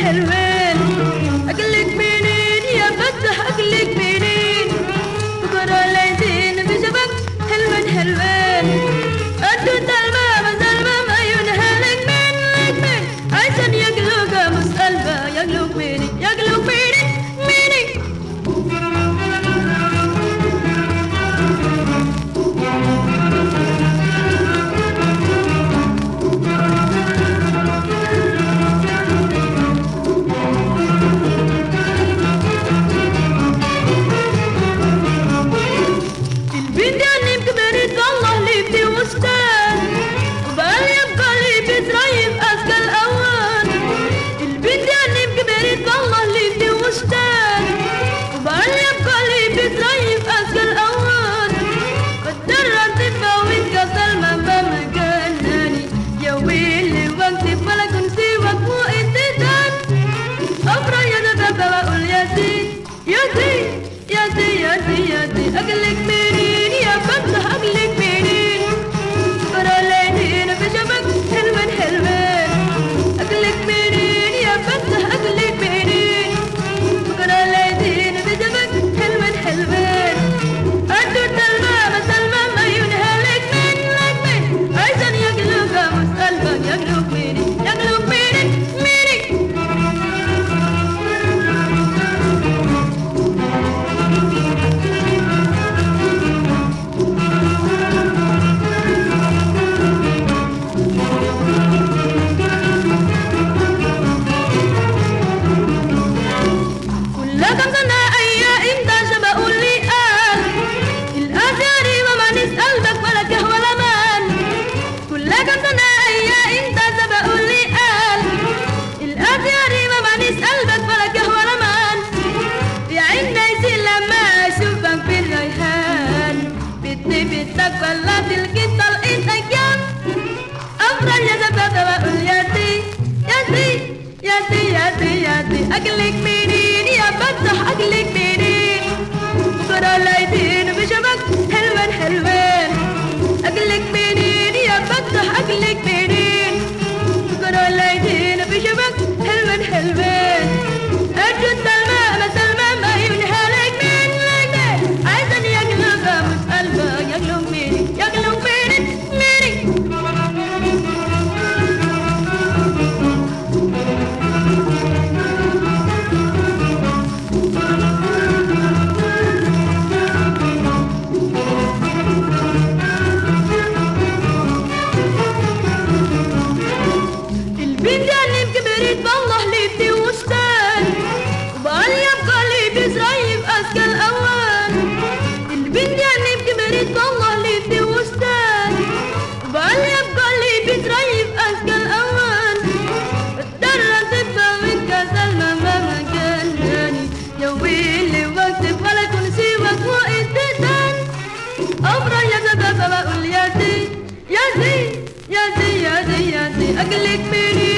helvet like a lick. تلقي طلقين أيام يا زبادة وأقول يا تي يا تي يا تي يا تي يا تي أكلك منين يا بطح أكلك منين؟ بكرة بشبك. أكلك منين يا بطح أكلك منين؟ بشبك. حلوين حلوين. I can me